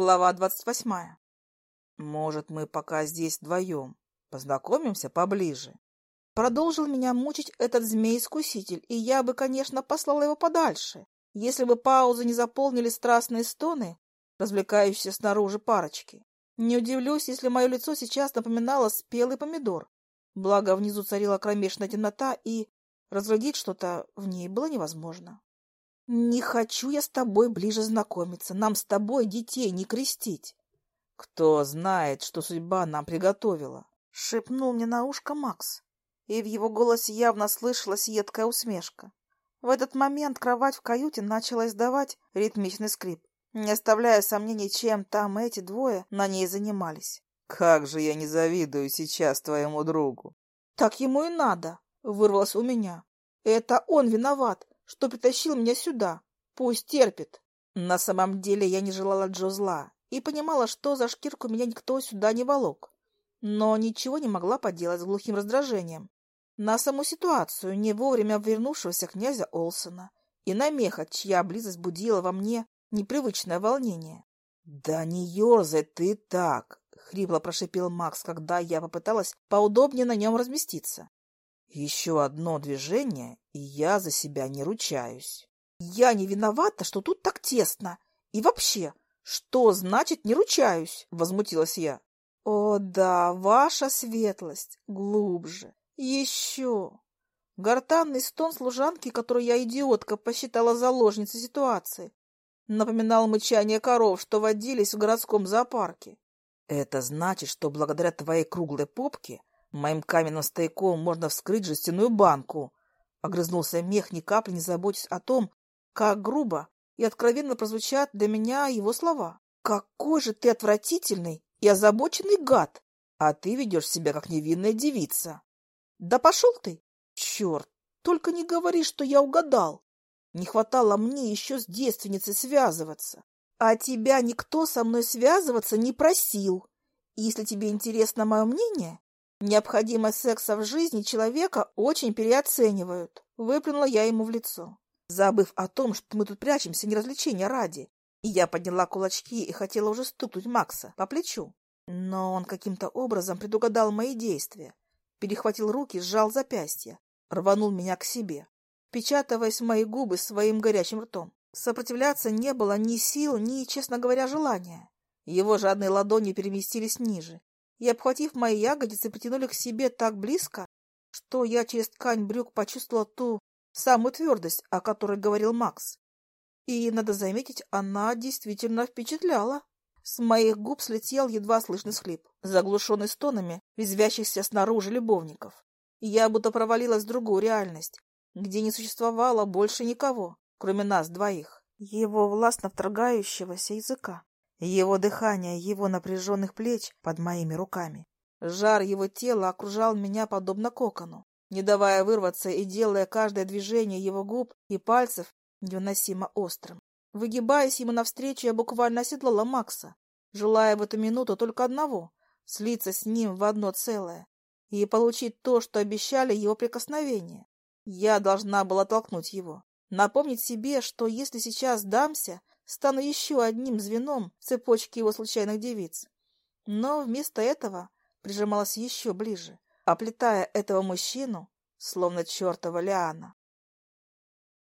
Глава двадцать восьмая. «Может, мы пока здесь вдвоем познакомимся поближе?» Продолжил меня мучить этот змей-искуситель, и я бы, конечно, послала его подальше, если бы паузы не заполнили страстные стоны, развлекающиеся снаружи парочки. Не удивлюсь, если мое лицо сейчас напоминало спелый помидор. Благо, внизу царила кромешная темнота, и разглядеть что-то в ней было невозможно. «Не хочу я с тобой ближе знакомиться. Нам с тобой детей не крестить». «Кто знает, что судьба нам приготовила?» — шепнул мне на ушко Макс, и в его голосе явно слышалась едкая усмешка. В этот момент кровать в каюте начала издавать ритмичный скрип, не оставляя сомнений, чем там эти двое на ней занимались. «Как же я не завидую сейчас твоему другу!» «Так ему и надо!» — вырвалось у меня. «Это он виноват, что притащил меня сюда. Пусть терпит!» На самом деле я не желала Джо зла и понимала, что за шкирку меня никто сюда не волок. Но ничего не могла поделать с глухим раздражением на саму ситуацию не вовремя вернувшегося князя Олсона и на меха, чья близость будила во мне непривычное волнение. — Да не ерзай ты так! — хрипло прошипел Макс, когда я попыталась поудобнее на нем разместиться. — Еще одно движение, и я за себя не ручаюсь. — Я не виновата, что тут так тесно. И вообще, что значит «не ручаюсь»? — возмутилась я. — О да, ваша светлость, глубже. Еще. Гортанный стон служанки, которую я, идиотка, посчитала заложницей ситуации, напоминал мычание коров, что водились в городском зоопарке. Это значит, что благодаря твоей круглой попке моим каменным стояком можно вскрыть жестяную банку. Огрызнулся мех, ни капли не заботясь о том, как грубо и откровенно прозвучат для меня его слова. «Какой же ты отвратительный и озабоченный гад! А ты ведешь себя, как невинная девица!» Да пошел ты! Черт! Только не говори, что я угадал. Не хватало мне еще с девственницей связываться. А тебя никто со мной связываться не просил. Если тебе интересно мое мнение, необходимость секса в жизни человека очень переоценивают. Выплюнула я ему в лицо, забыв о том, что мы тут прячемся не развлечения ради. И я подняла кулачки и хотела уже стукнуть Макса по плечу. Но он каким-то образом предугадал мои действия перехватил руки, сжал запястье, рванул меня к себе, впечатываясь в мои губы своим горячим ртом. Сопротивляться не было ни сил, ни, честно говоря, желания. Его жадные ладони переместились ниже и, обхватив мои ягодицы, притянули к себе так близко, что я через ткань брюк почувствовала ту самую твердость, о которой говорил Макс. И, надо заметить, она действительно впечатляла. С моих губ слетел едва слышный схлип, заглушенный стонами резвящихся снаружи любовников. Я будто провалилась в другую реальность, где не существовало больше никого, кроме нас двоих. Его властно вторгающегося языка, его дыхание, его напряженных плеч под моими руками. Жар его тела окружал меня подобно кокону, не давая вырваться и делая каждое движение его губ и пальцев невыносимо острым. Выгибаясь ему навстречу, я буквально оседлала Макса, желая в эту минуту только одного — слиться с ним в одно целое и получить то, что обещали его прикосновения. Я должна была толкнуть его, напомнить себе, что если сейчас дамся, стану еще одним звеном в цепочке его случайных девиц. Но вместо этого прижималась еще ближе, оплетая этого мужчину, словно чертова лиана.